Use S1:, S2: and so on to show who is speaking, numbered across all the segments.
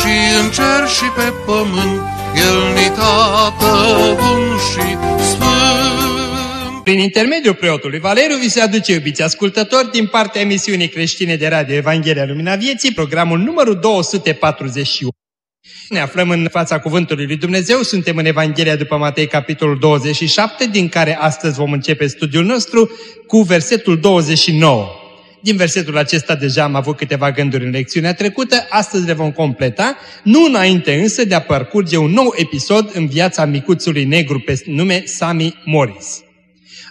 S1: și în cer și pe pământ, El ni tată bun și sfânt.
S2: Prin intermediul preotului Valeriu vi se aduce, iubiți ascultători, din partea emisiunii creștine de radio Evanghelia Lumina Vieții, programul numărul 241. Ne aflăm în fața Cuvântului Lui Dumnezeu, suntem în Evanghelia după Matei, capitolul 27, din care astăzi vom începe studiul nostru cu versetul 29. Din versetul acesta deja am avut câteva gânduri în lecțiunea trecută, astăzi le vom completa, nu înainte însă de a parcurge un nou episod în viața micuțului negru pe nume Sami Morris.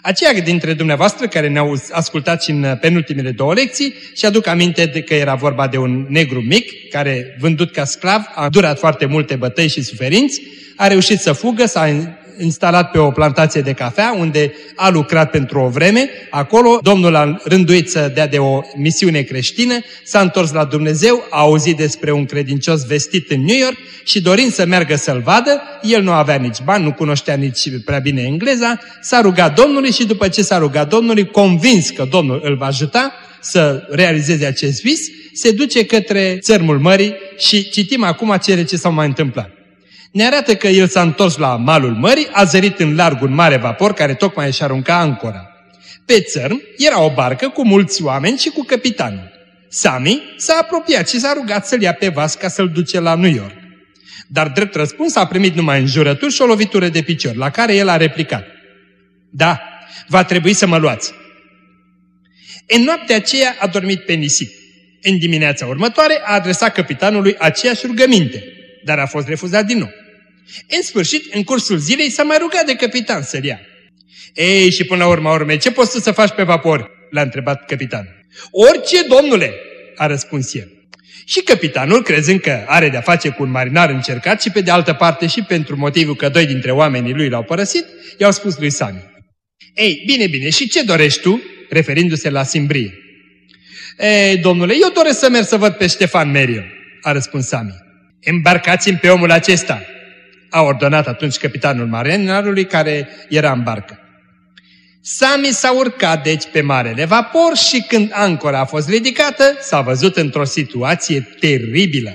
S2: Aceia dintre dumneavoastră care ne-au ascultat și în penultimele două lecții și aduc aminte de că era vorba de un negru mic care, vândut ca sclav, a durat foarte multe bătăi și suferinți, a reușit să fugă, s-a instalat pe o plantație de cafea, unde a lucrat pentru o vreme. Acolo Domnul a rânduit să dea de o misiune creștină, s-a întors la Dumnezeu, a auzit despre un credincios vestit în New York și dorind să meargă să-l vadă, el nu avea nici bani, nu cunoștea nici prea bine engleza, s-a rugat Domnului și după ce s-a rugat Domnului, convins că Domnul îl va ajuta să realizeze acest vis, se duce către țărmul mării și citim acum cele ce s-au mai întâmplat ne arată că el s-a întors la malul mării, a zărit în larg un mare vapor care tocmai își arunca ancora. Pe țărm era o barcă cu mulți oameni și cu capitanul. Sami s-a apropiat și s-a rugat să-l ia pe vas ca să-l duce la New York. Dar drept răspuns a primit numai înjurături și o lovitură de picior, la care el a replicat. Da, va trebui să mă luați. În noaptea aceea a dormit pe nisip. În dimineața următoare a adresat capitanului aceeași rugăminte, dar a fost refuzat din nou. În sfârșit, în cursul zilei, s-a mai rugat de capitan să-l ia. Ei, și până la urma urmei, ce poți tu să faci pe vapor? L-a întrebat capitanul. Orice, domnule, a răspuns el. Și capitanul, crezând că are de-a face cu un marinar încercat și pe de altă parte și pentru motivul că doi dintre oamenii lui l-au părăsit, i-au spus lui Sami. Ei, bine, bine, și ce dorești tu? Referindu-se la simbrie. Ei, domnule, eu doresc să merg să văd pe Ștefan Meriu, a răspuns Sami. Îmbarcați-mi pe omul acesta, a ordonat atunci capitanul marinarului care era în barcă. Sami s-a urcat deci pe marele vapor și când ancora a fost ridicată, s-a văzut într-o situație teribilă.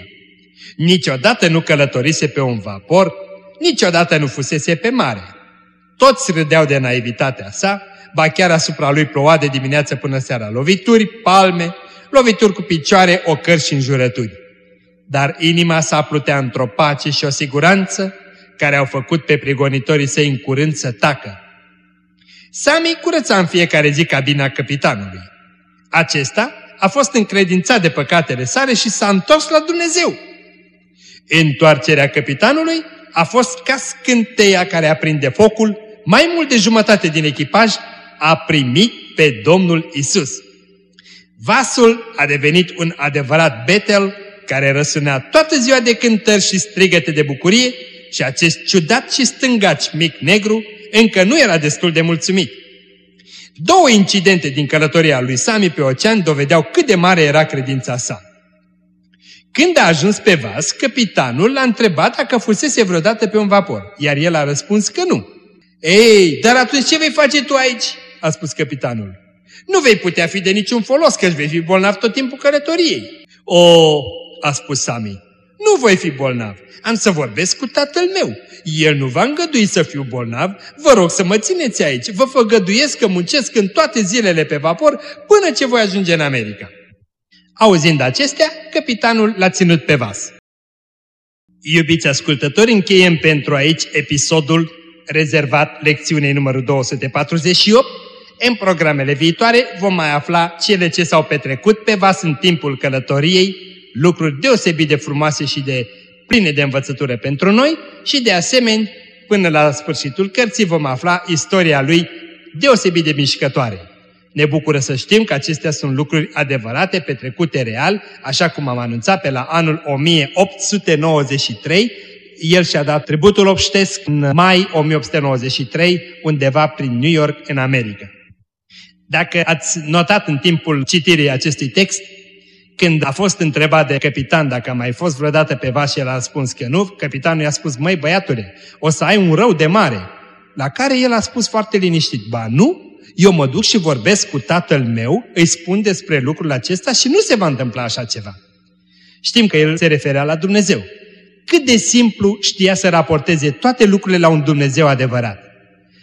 S2: Niciodată nu călătorise pe un vapor, niciodată nu fusese pe mare. Toți râdeau de naivitatea sa, ba chiar asupra lui ploua de dimineață până seara lovituri, palme, lovituri cu picioare, ocări și înjurături. Dar inima sa plutea într-o pace și o siguranță care au făcut pe prigonitorii săi în curând să tacă. Sami curăța în fiecare zi cabina capitanului. Acesta a fost încredințat de păcatele sale și s-a întors la Dumnezeu. Întoarcerea capitanului a fost ca scânteia care aprinde focul, mai mult de jumătate din echipaj a primit pe Domnul Isus. Vasul a devenit un adevărat Betel care răsunea toată ziua de cântări și strigăte de bucurie și acest ciudat și stângaci mic negru încă nu era destul de mulțumit. Două incidente din călătoria lui Sami pe ocean dovedeau cât de mare era credința sa. Când a ajuns pe vas, capitanul l-a întrebat dacă fusese vreodată pe un vapor, iar el a răspuns că nu. Ei, dar atunci ce vei face tu aici?" a spus capitanul. Nu vei putea fi de niciun folos, că vei fi bolnav tot timpul călătoriei." O, a spus Sami, nu voi fi bolnav, am să vorbesc cu tatăl meu. El nu va îngădui să fiu bolnav, vă rog să mă țineți aici, vă făgăduiesc că muncesc în toate zilele pe vapor până ce voi ajunge în America. Auzind acestea, capitanul l-a ținut pe vas. Iubiți ascultători, încheiem pentru aici episodul rezervat lecțiunei numărul 248. În programele viitoare vom mai afla cele ce s-au petrecut pe vas în timpul călătoriei, lucruri deosebit de frumoase și de pline de învățătură pentru noi și de asemenea, până la sfârșitul cărții vom afla istoria lui deosebit de mișcătoare. Ne bucură să știm că acestea sunt lucruri adevărate, petrecute real, așa cum am anunțat pe la anul 1893. El și-a dat tributul obștesc în mai 1893, undeva prin New York, în America. Dacă ați notat în timpul citirii acestui text, când a fost întrebat de capitan dacă a mai fost vreodată pe vas și el a spus că nu, capitanul i-a spus, măi băiatule, o să ai un rău de mare. La care el a spus foarte liniștit, ba nu, eu mă duc și vorbesc cu tatăl meu, îi spun despre lucrul acesta și nu se va întâmpla așa ceva. Știm că el se referea la Dumnezeu. Cât de simplu știa să raporteze toate lucrurile la un Dumnezeu adevărat.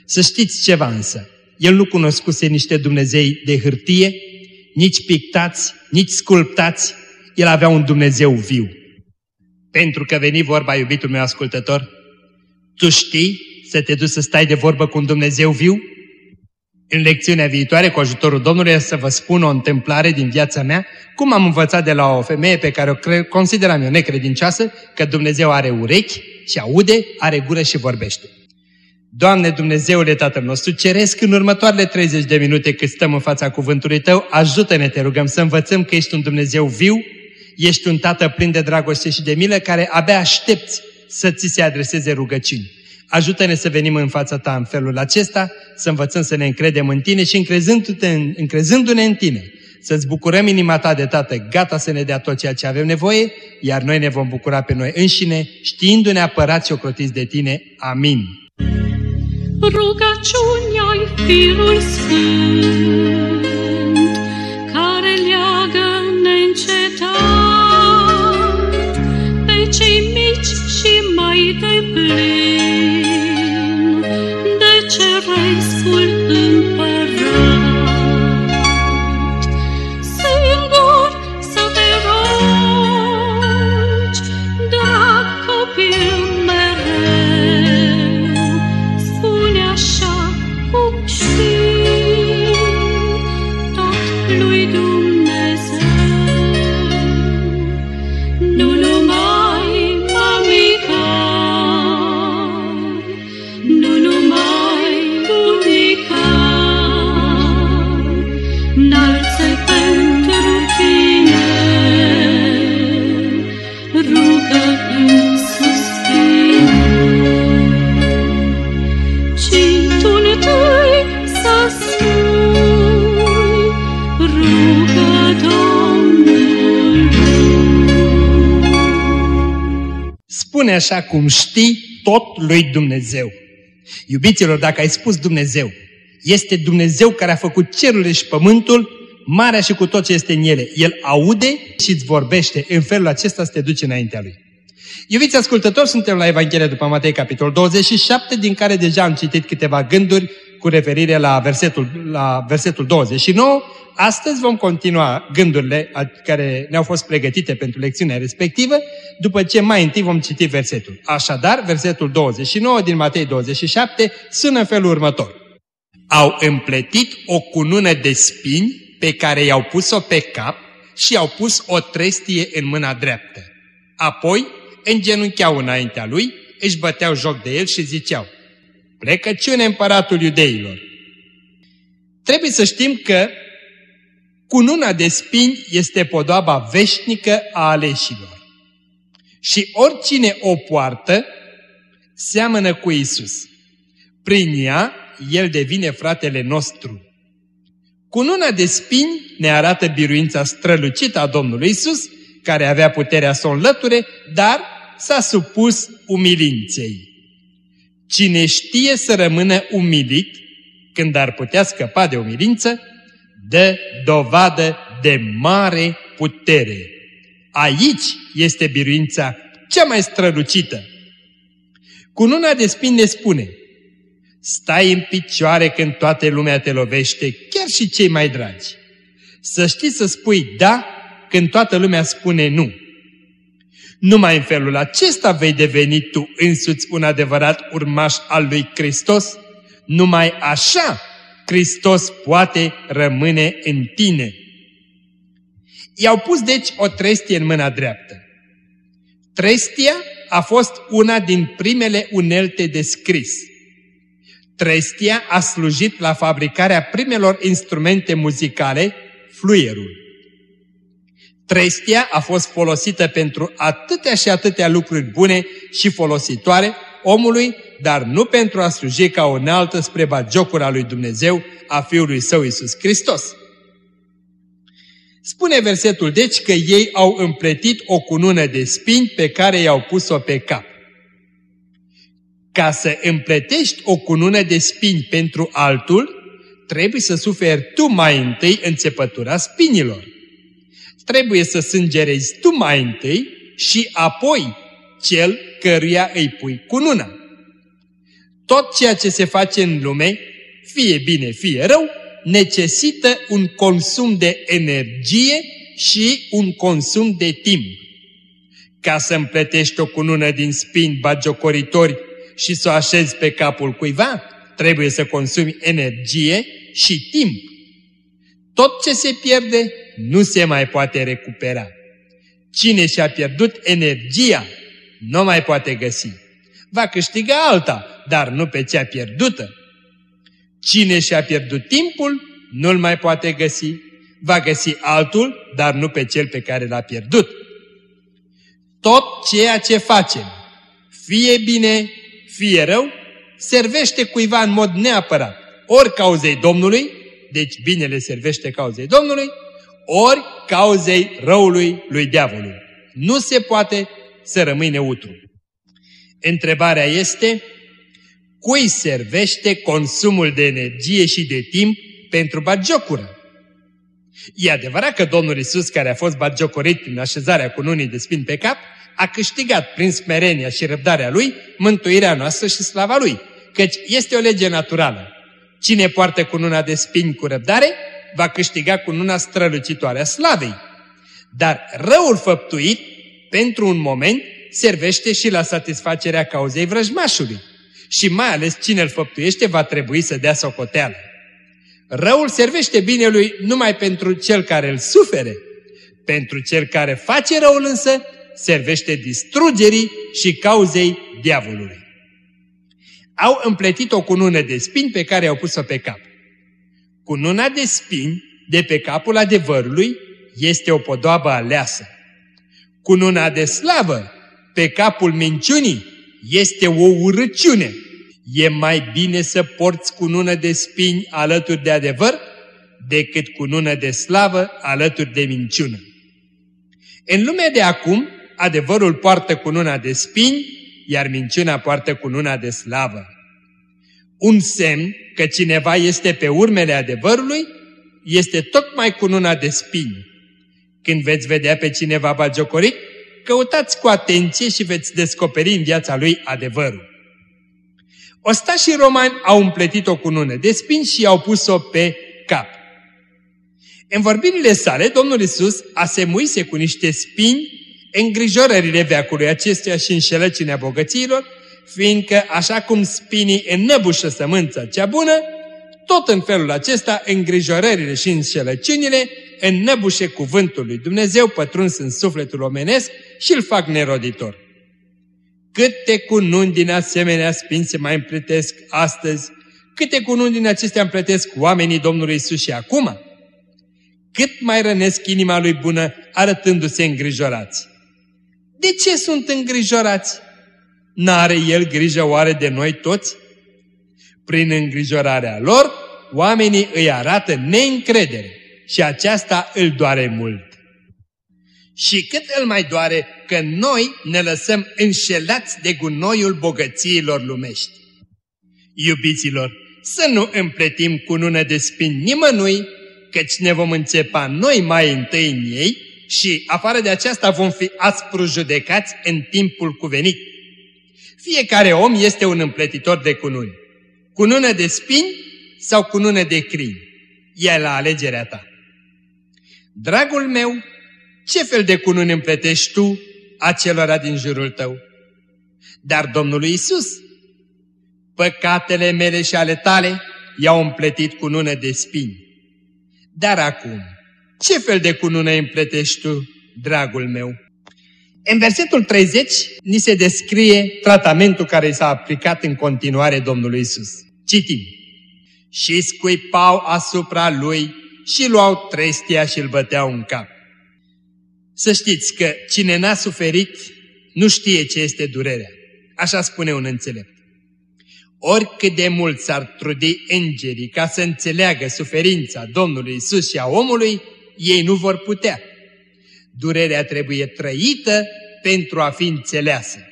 S2: Să știți ceva însă, el nu cunoscuse niște Dumnezei de hârtie, nici pictați, nici sculptați, el avea un Dumnezeu viu. Pentru că veni vorba, iubitul meu ascultător, tu știi să te duci să stai de vorbă cu un Dumnezeu viu? În lecțiunea viitoare, cu ajutorul Domnului, să vă spun o întâmplare din viața mea, cum am învățat de la o femeie pe care o consideram eu necredincioasă, că Dumnezeu are urechi și aude, are gură și vorbește. Doamne Dumnezeule Tatăl nostru, ceresc în următoarele 30 de minute cât stăm în fața cuvântului Tău, ajută-ne, te rugăm, să învățăm că ești un Dumnezeu viu, ești un Tată plin de dragoste și de milă, care abia aștepți să ți se adreseze rugăciuni. Ajută-ne să venim în fața Ta în felul acesta, să învățăm să ne încredem în Tine și încrezându-ne, încrezându-ne în Tine, să-ți bucurăm inima Ta de Tată, gata să ne dea tot ceea ce avem nevoie, iar noi ne vom bucura pe noi înșine, știindu-ne apărați și ocrotiți de Tine. Amin.
S3: Rugăciunea-i firul sfânt, care leagă neîncetat pe cei mici și mai de plin
S2: așa cum știi tot lui Dumnezeu. Iubiților, dacă ai spus Dumnezeu, este Dumnezeu care a făcut cerurile și pământul, marea și cu tot ce este în ele. El aude și îți vorbește. În felul acesta să te duci înaintea Lui. Iubiți ascultători, suntem la Evanghelia după Matei, capitolul 27, din care deja am citit câteva gânduri cu referire la versetul, la versetul 29. Astăzi vom continua gândurile care ne-au fost pregătite pentru lecțiunea respectivă, după ce mai întâi vom citi versetul. Așadar, versetul 29 din Matei 27 sună în felul următor. Au împletit o cunună de spini pe care i-au pus-o pe cap și i-au pus o trestie în mâna dreaptă. Apoi îngenuncheau înaintea lui, își băteau joc de el și ziceau, plecăciune împăratul iudeilor. Trebuie să știm că cununa de spini este podoaba veșnică a aleșilor. Și oricine o poartă, seamănă cu Isus. Prin ea, el devine fratele nostru. Cununa de spini ne arată biruința strălucită a Domnului Isus, care avea puterea să o înlăture, dar s-a supus umilinței. Cine știe să rămână umilit, când ar putea scăpa de umilință, dă dovadă de mare putere. Aici este biruința cea mai strălucită. Cununa de spin ne spune, stai în picioare când toată lumea te lovește, chiar și cei mai dragi. Să știi să spui da când toată lumea spune nu. Numai în felul acesta vei deveni tu însuți un adevărat urmaș al lui Hristos. Numai așa Hristos poate rămâne în tine. I-au pus deci o trestie în mâna dreaptă. Trestia a fost una din primele unelte de scris. Trestia a slujit la fabricarea primelor instrumente muzicale, fluierul. Trestia a fost folosită pentru atâtea și atâtea lucruri bune și folositoare omului, dar nu pentru a sluji ca o nealtă spre bagiocura lui Dumnezeu a Fiului Său Iisus Hristos. Spune versetul deci că ei au împletit o cunună de spini pe care i-au pus-o pe cap. Ca să împletești o cunună de spini pentru altul, trebuie să suferi tu mai întâi înțepătura spinilor. Trebuie să sângerezi tu mai întâi și apoi cel căruia îi pui cununa. Tot ceea ce se face în lume, fie bine, fie rău, necesită un consum de energie și un consum de timp. Ca să împletești o cunună din spini bagiocoritori și să o așezi pe capul cuiva, trebuie să consumi energie și timp. Tot ce se pierde nu se mai poate recupera. Cine și-a pierdut energia nu mai poate găsi. Va câștiga alta, dar nu pe cea pierdută. Cine și-a pierdut timpul, nu-l mai poate găsi. Va găsi altul, dar nu pe cel pe care l-a pierdut. Tot ceea ce facem, fie bine, fie rău, servește cuiva în mod neapărat. Ori cauzei Domnului, deci binele servește cauzei Domnului, ori cauzei răului lui diavolului. Nu se poate să rămâi neutru. Întrebarea este, cui servește consumul de energie și de timp pentru bagiocură? E adevărat că Domnul Isus, care a fost bagiocorit prin așezarea cu nunii de spin pe cap, a câștigat prin smerenia și răbdarea Lui mântuirea noastră și slava Lui, căci este o lege naturală. Cine poartă cununa de spini cu răbdare, va câștiga cununa strălucitoare a slavei. Dar răul făptuit, pentru un moment, servește și la satisfacerea cauzei vrăjmașului. Și mai ales cine îl făptuiește va trebui să dea socoteală. Răul servește binelui numai pentru cel care îl sufere. Pentru cel care face răul însă, servește distrugerii și cauzei diavolului. Au împletit o cunună de spini pe care au pus-o pe cap. Cununa de spini de pe capul adevărului este o podoabă aleasă. Cununa de slavă pe capul minciunii este o urăciune. E mai bine să porți cunună de spini alături de adevăr decât cunună de slavă alături de minciună. În lumea de acum, adevărul poartă cununa de spini, iar minciuna poartă cununa de slavă. Un semn că cineva este pe urmele adevărului este tocmai cununa de spini. Când veți vedea pe cineva bagiocorit, căutați cu atenție și veți descoperi în viața lui adevărul. Ostașii romani au împletit o cunună de spini și i-au pus-o pe cap. În vorbirile sale, Domnul Isus asemuise cu niște spini îngrijorările veacului acestuia și înșelăcinea bogăților, fiindcă așa cum spinii înnăbușă sămânța cea bună, tot în felul acesta îngrijorările și înșelăciunile înnăbușe cuvântul lui Dumnezeu pătruns în sufletul omenesc și îl fac neroditor. Câte cununi din asemenea spini se mai împletesc astăzi, câte cununi din acestea împletesc oamenii Domnului Isus și acum? Cât mai rănesc inima lui bună arătându-se îngrijorați. De ce sunt îngrijorați? N-are El grijă oare de noi toți? Prin îngrijorarea lor, oamenii îi arată neîncredere și aceasta îl doare mult. Și cât îl mai doare că noi ne lăsăm înșelați de gunoiul bogățiilor lumești. Iubiților, să nu împletim cu nună de spin nimănui, căci ne vom înțepa noi mai întâi în ei și, afară de aceasta, vom fi aspru judecați în timpul cuvenit. Fiecare om este un împletitor de cununi. Cunună de spini sau cunună de crini. E la alegerea ta. Dragul meu, ce fel de cununi împletești tu acelora din jurul tău? Dar Domnului Isus, păcatele mele și ale tale i-au împletit cunună de spini. Dar acum, ce fel de cunună împletești tu, dragul meu? În versetul 30 ni se descrie tratamentul care i s-a aplicat în continuare Domnului Isus. Citim. Și scuipau asupra lui și luau trestia și îl băteau în cap. Să știți că cine n-a suferit nu știe ce este durerea. Așa spune un înțelept. Oricât de mult s-ar trudi îngerii ca să înțeleagă suferința Domnului Isus și a omului, ei nu vor putea. Durerea trebuie trăită pentru a fi înțeleasă.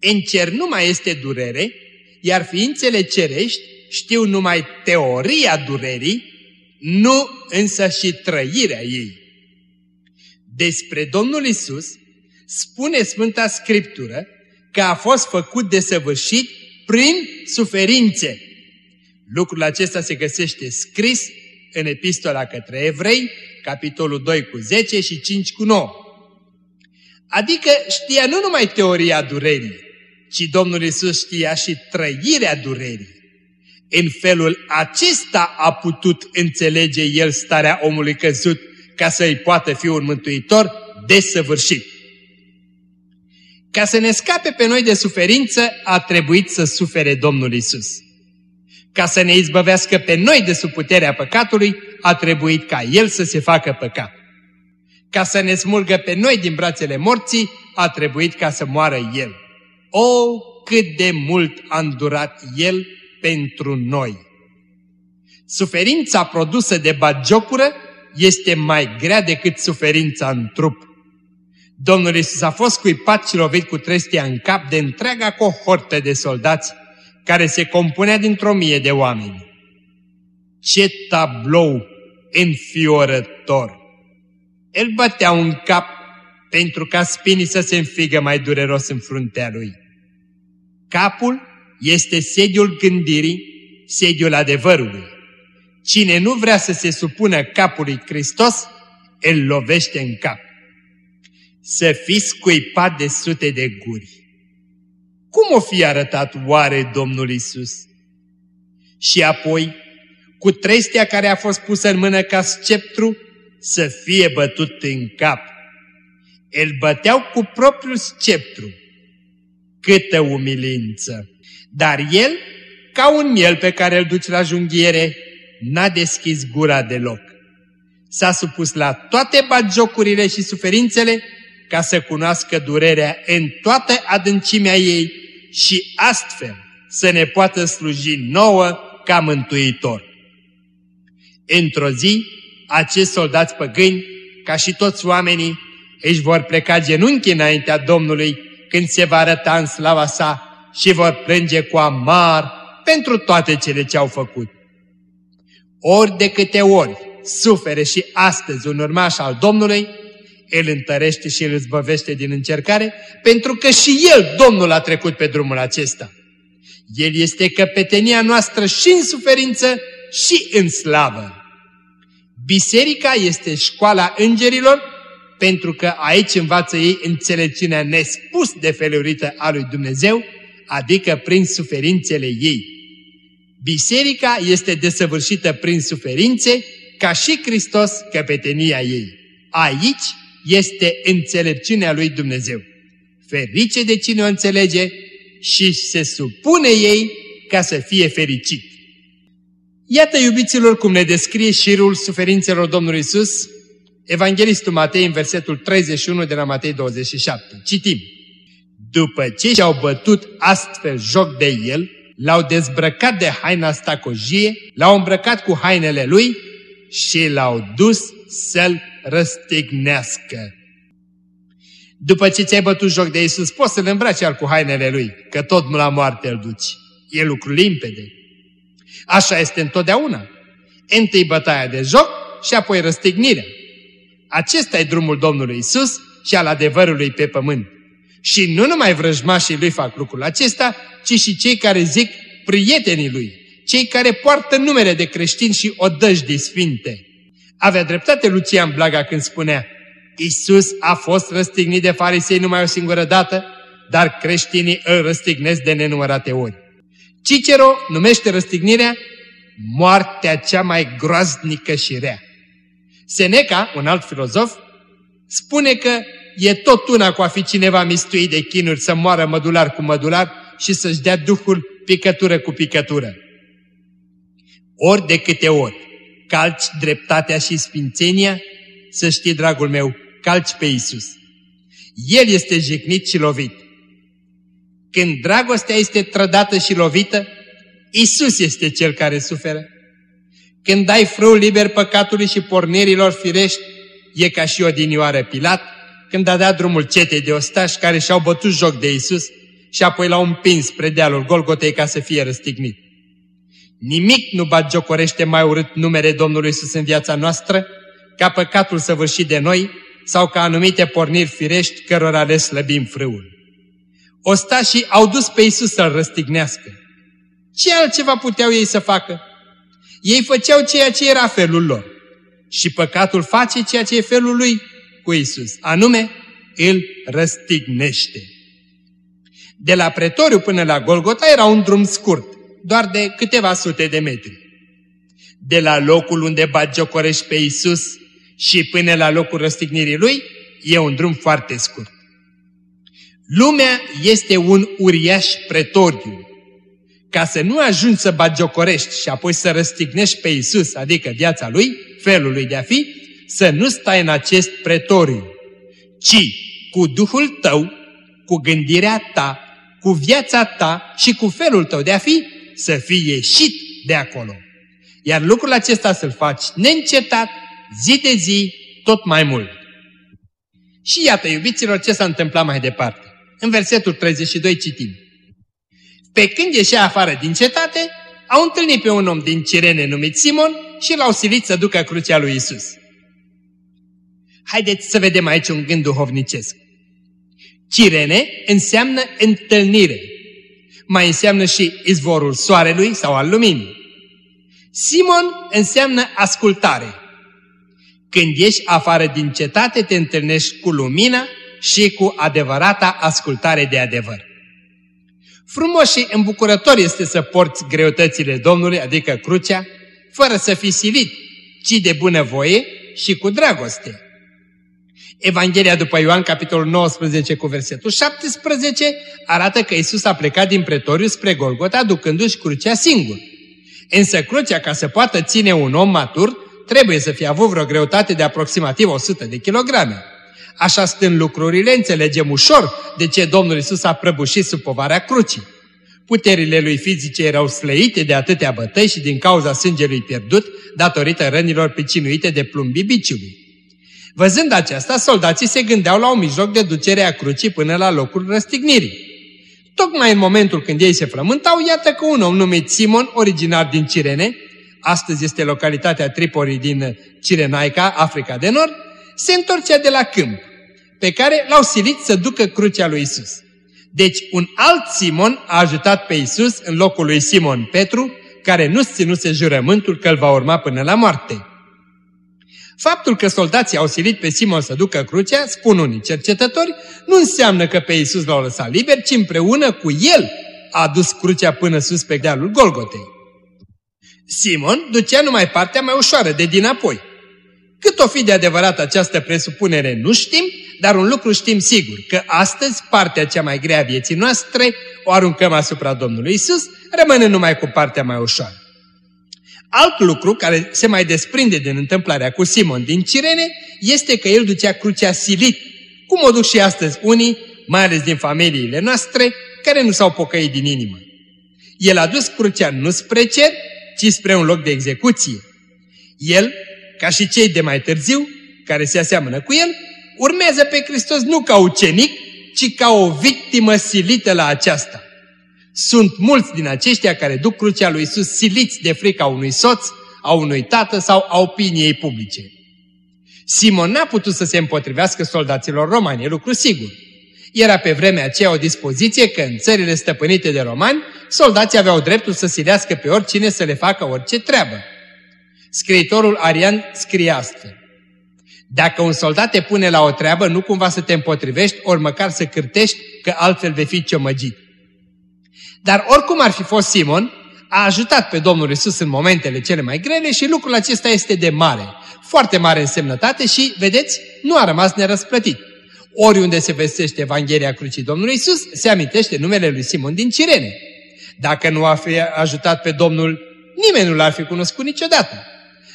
S2: În cer nu mai este durere, iar ființele cerești știu numai teoria durerii, nu însă și trăirea ei. Despre Domnul Isus spune Sfânta Scriptură că a fost făcut de săvârșit prin suferințe. Lucrul acesta se găsește scris în epistola către evrei, capitolul 2 cu 10 și 5 cu 9. Adică știa nu numai teoria durerii, ci Domnul Isus știa și trăirea durerii. În felul acesta a putut înțelege El starea omului căzut ca să-i poată fi un mântuitor desăvârșit. Ca să ne scape pe noi de suferință, a trebuit să sufere Domnul Isus. Ca să ne izbăvească pe noi de sub puterea păcatului, a trebuit ca El să se facă păcat. Ca să ne smulgă pe noi din brațele morții, a trebuit ca să moară El. O, cât de mult a îndurat El pentru noi! Suferința produsă de bagiocură este mai grea decât suferința în trup. Domnul Iisus a fost cuipat și lovit cu trestia în cap de întreaga cohortă de soldați care se compunea dintr-o mie de oameni. Ce tablou înfiorător! El bătea un cap pentru ca spinii să se înfigă mai dureros în fruntea lui. Capul este sediul gândirii, sediul adevărului. Cine nu vrea să se supună capului Hristos, îl lovește în cap. Să fii scuipat de sute de guri. Cum o fi arătat oare Domnul Isus? Și apoi, cu trestea care a fost pusă în mână ca sceptru, să fie bătut în cap. Îl băteau cu propriul sceptru. Câtă umilință! Dar el, ca un miel pe care îl duci la junghiere, n-a deschis gura deloc. S-a supus la toate bagiocurile și suferințele ca să cunoască durerea în toată adâncimea ei și astfel să ne poată sluji nouă ca mântuitor. Într-o zi, acești soldați păgâni, ca și toți oamenii, își vor pleca genunchi înaintea Domnului când se va arăta în slava sa și vor plânge cu amar pentru toate cele ce au făcut. Ori de câte ori sufere și astăzi un urmaș al Domnului, îl întărește și îl zbăvește din încercare, pentru că și el, Domnul, a trecut pe drumul acesta. El este căpetenia noastră și în suferință și în slavă. Biserica este școala îngerilor, pentru că aici învață ei înțelepciunea nespus de felurită a lui Dumnezeu, adică prin suferințele ei. Biserica este desăvârșită prin suferințe, ca și Hristos căpetenia ei. Aici este înțelepciunea lui Dumnezeu. Ferice de cine o înțelege și se supune ei ca să fie fericit. Iată, iubiților, cum ne descrie șirul suferințelor Domnului Isus, Evanghelistul Matei în versetul 31 de la Matei 27. Citim. După ce și-au bătut astfel joc de el, l-au dezbrăcat de haina stacojie, l-au îmbrăcat cu hainele lui și l-au dus să-l răstignească. După ce ți-ai bătut joc de Iisus, poți să-l îmbraci al cu hainele lui, că tot la moarte îl duci. E lucru limpede. Așa este întotdeauna. Întâi bătaia de joc și apoi răstignirea. Acesta e drumul Domnului Isus și al adevărului pe pământ. Și nu numai vrăjmașii lui fac lucrul acesta, ci și cei care zic prietenii lui, cei care poartă numele de creștini și odăjdi sfinte. Avea dreptate Lucian Blaga când spunea, Isus a fost răstignit de farisei numai o singură dată, dar creștinii îl răstignesc de nenumărate ori. Cicero numește răstignirea moartea cea mai groaznică și rea. Seneca, un alt filozof, spune că e tot una cu a fi cineva mistuit de chinuri să moară mădular cu mădular și să-și dea Duhul picătură cu picătură. Ori de câte ori calci dreptatea și sfințenia, să știi, dragul meu, calci pe Isus. El este jignit și lovit. Când dragostea este trădată și lovită, Isus este cel care suferă. Când dai frâu liber păcatului și pornirilor firești, e ca și odinioară Pilat, când a dat drumul cetei de ostași care și-au bătut joc de Isus și apoi l-au împins spre dealul Golgotei ca să fie răstignit. Nimic nu bagiocorește mai urât numele Domnului Isus în viața noastră ca păcatul săvârșit de noi sau ca anumite porniri firești cărora le slăbim frâul. Ostașii au dus pe Isus să-L răstignească. Ce altceva puteau ei să facă? Ei făceau ceea ce era felul lor. Și păcatul face ceea ce e felul lui cu Isus, anume îl răstignește. De la pretoriu până la Golgota era un drum scurt, doar de câteva sute de metri. De la locul unde bagiocorești pe Isus și până la locul răstignirii lui, e un drum foarte scurt. Lumea este un uriaș pretoriu. Ca să nu ajungi să bagiocorești și apoi să răstignești pe Isus, adică viața lui, felul lui de a fi, să nu stai în acest pretoriu, ci cu Duhul tău, cu gândirea ta, cu viața ta și cu felul tău de a fi, să fii ieșit de acolo. Iar lucrul acesta să-l faci neîncetat, zi de zi, tot mai mult. Și iată, iubiților, ce s-a întâmplat mai departe. În versetul 32 citim. Pe când ieșea afară din cetate, au întâlnit pe un om din Cirene numit Simon și l-au silit să ducă crucea lui Isus. Haideți să vedem aici un gând duhovnicesc. Cirene înseamnă întâlnire. Mai înseamnă și izvorul soarelui sau al luminii. Simon înseamnă ascultare. Când ieși afară din cetate, te întâlnești cu lumina și cu adevărata ascultare de adevăr. Frumos și îmbucurător este să porți greutățile Domnului, adică crucea, fără să fii silit, ci de bunăvoie și cu dragoste. Evanghelia după Ioan, capitolul 19 cu versetul 17, arată că Isus a plecat din pretoriu spre Golgota ducându-și crucea singur. Însă crucea, ca să poată ține un om matur, trebuie să fie avut vreo greutate de aproximativ 100 de kilograme. Așa stând lucrurile, înțelegem ușor de ce Domnul Isus a prăbușit sub povarea crucii. Puterile lui fizice erau slăite de atâtea bătăi și din cauza sângelui pierdut, datorită rănilor pricinuite de plumbii biciului. Văzând aceasta, soldații se gândeau la un mijloc de ducere a crucii până la locul răstignirii. Tocmai în momentul când ei se flământau, iată că un om numit Simon, originar din Cirene, astăzi este localitatea Tripoli din Cirenaica, Africa de Nord, se întorcea de la câmp, pe care l-au silit să ducă crucea lui Isus. Deci un alt Simon a ajutat pe Isus în locul lui Simon Petru, care nu-ți ținuse jurământul că îl va urma până la moarte. Faptul că soldații au silit pe Simon să ducă crucea, spun unii cercetători, nu înseamnă că pe Isus l-au lăsat liber, ci împreună cu el a dus crucea până sus pe dealul Golgotei. Simon ducea numai partea mai ușoară de dinapoi. Cât o fi de adevărat această presupunere nu știm, dar un lucru știm sigur, că astăzi partea cea mai grea a vieții noastre o aruncăm asupra Domnului Isus, rămâne numai cu partea mai ușoară. Alt lucru care se mai desprinde din întâmplarea cu Simon din Cirene este că el ducea crucea silit, cum o duc și astăzi unii, mai ales din familiile noastre, care nu s-au pocăit din inimă. El a dus crucea nu spre cer, ci spre un loc de execuție. El, ca și cei de mai târziu, care se aseamănă cu el, urmează pe Hristos nu ca ucenic, ci ca o victimă silită la aceasta. Sunt mulți din aceștia care duc crucea lui Isus siliți de frica unui soț, a unui tată sau a opiniei publice. Simon n-a putut să se împotrivească soldaților romani, e lucru sigur. Era pe vremea aceea o dispoziție că în țările stăpânite de romani, soldații aveau dreptul să silească pe oricine să le facă orice treabă. Scriitorul Arian scrie astfel. Dacă un soldat te pune la o treabă, nu cumva să te împotrivești, ori măcar să cârtești, că altfel vei fi ciomăgit. Dar oricum ar fi fost Simon, a ajutat pe Domnul Isus în momentele cele mai grele și lucrul acesta este de mare, foarte mare însemnătate și, vedeți, nu a rămas nerăsplătit. Oriunde se vestește Evanghelia Crucii Domnului Isus, se amintește numele lui Simon din Cirene. Dacă nu a fi ajutat pe Domnul, nimeni nu l-ar fi cunoscut niciodată.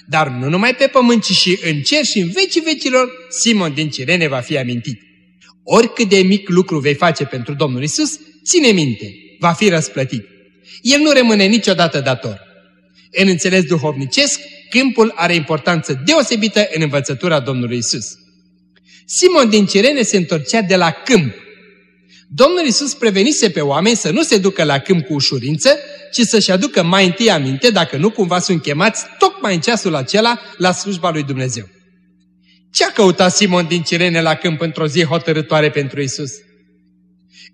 S2: Dar nu numai pe pământ, ci și în cer și în vecii vecilor, Simon din Cirene va fi amintit. Oricât de mic lucru vei face pentru Domnul Isus, ține minte, va fi răsplătit. El nu rămâne niciodată dator. În înțeles duhovnicesc, câmpul are importanță deosebită în învățătura Domnului Isus. Simon din Cirene se întorcea de la câmp. Domnul Isus prevenise pe oameni să nu se ducă la câmp cu ușurință, ci să-și aducă mai întâi aminte dacă nu cumva sunt chemați tocmai în ceasul acela la slujba lui Dumnezeu. Ce a căutat Simon din Cirene la câmp într-o zi hotărătoare pentru Isus?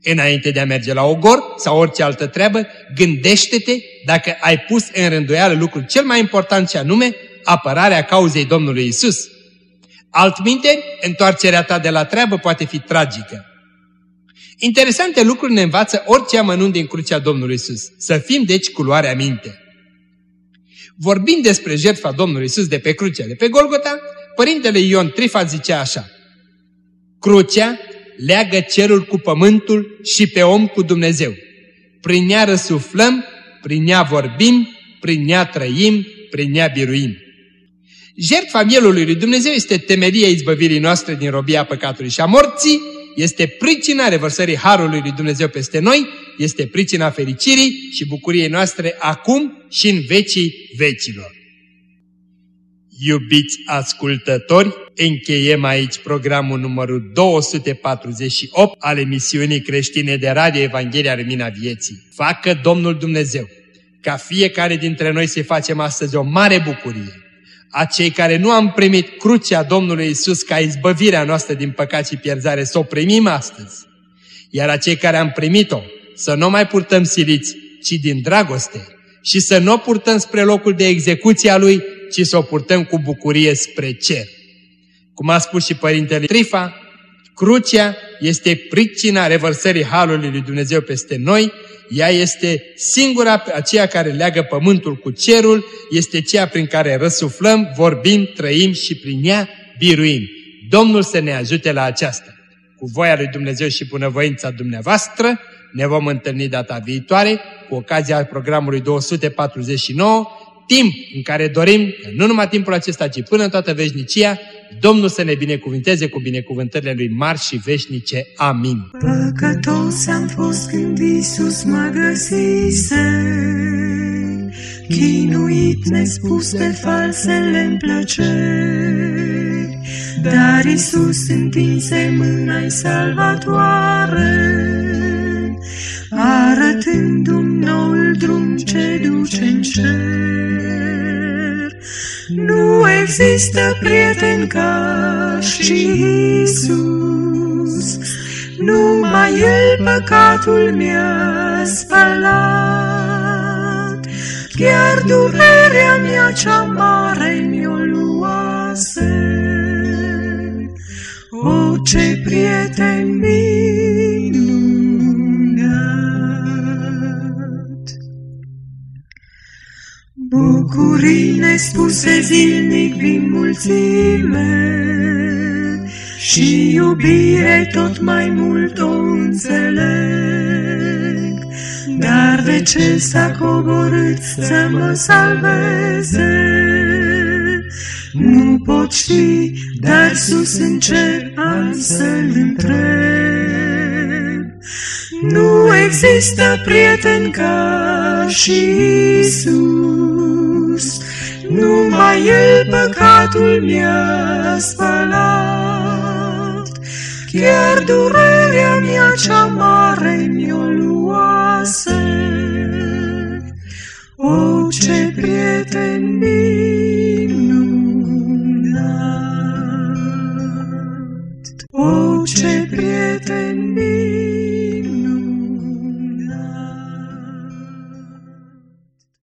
S2: Înainte de a merge la ogor sau orice altă treabă, gândește-te dacă ai pus în rânduială lucrul cel mai important și anume apărarea cauzei Domnului Isus. Altminte, întoarcerea ta de la treabă poate fi tragică. Interesante lucruri ne învață orice amănunt din crucea Domnului Isus. Să fim deci cu luarea minte. Vorbind despre jertfa Domnului Isus de pe crucea de pe Golgota, Părintele Ion Trifa zicea așa, Crucea leagă cerul cu pământul și pe om cu Dumnezeu. Prin ea răsuflăm, prin ea vorbim, prin ea trăim, prin ea biruim. Jertfa mielului lui Dumnezeu este temeria izbăvirii noastre din robia păcatului și a morții, este pricina revărsării Harului lui Dumnezeu peste noi, este pricina fericirii și bucuriei noastre acum și în vecii vecilor. Iubiți ascultători, încheiem aici programul numărul 248 al emisiunii creștine de Radio Evanghelia Lumina Vieții. Facă Domnul Dumnezeu ca fiecare dintre noi să facem astăzi o mare bucurie. A cei care nu am primit crucea Domnului Isus ca izbăvirea noastră din păcat și pierzare, să o primim astăzi. Iar a cei care am primit-o, să nu mai purtăm siliți, ci din dragoste, și să nu o purtăm spre locul de execuție a Lui, ci să o purtăm cu bucurie spre cer. Cum a spus și Părintele Trifa, crucea este pricina revărsării Harului lui Dumnezeu peste noi, ea este singura aceea care leagă pământul cu cerul, este ceea prin care răsuflăm, vorbim, trăim și prin ea biruim. Domnul să ne ajute la aceasta. Cu voia lui Dumnezeu și bunăvoința dumneavoastră, ne vom întâlni data viitoare cu ocazia programului 249 timp în care dorim, nu numai timpul acesta, ci până în toată veșnicia, Domnul să ne binecuvinteze cu binecuvântările Lui mari și veșnice. Amin.
S3: Păcătos am fost când Iisus mă găsise, Chinuit nespus pe falsele plăceri, Dar Iisus întinse mâna-i salvatoare, arătându-mi noul drum ce duce în cer. Nu există prieten ca și Isus, numai El păcatul mi-a spălat. Chiar durerea mea cea mare mi-o luase. O, ce prieten Bucurii nespuse zilnic din mulțime și iubire tot mai mult o înțeleg. Dar de ce s-a coborât să mă salveze? Nu pot ști, dar sus în cer am să-l întreb. Nu există prieten ca și Isus, numai El păcatul mi-a spălat. Chiar durerea mea cea mare mi-o luase. O, ce prieten minunat! O, ce prieten minunat!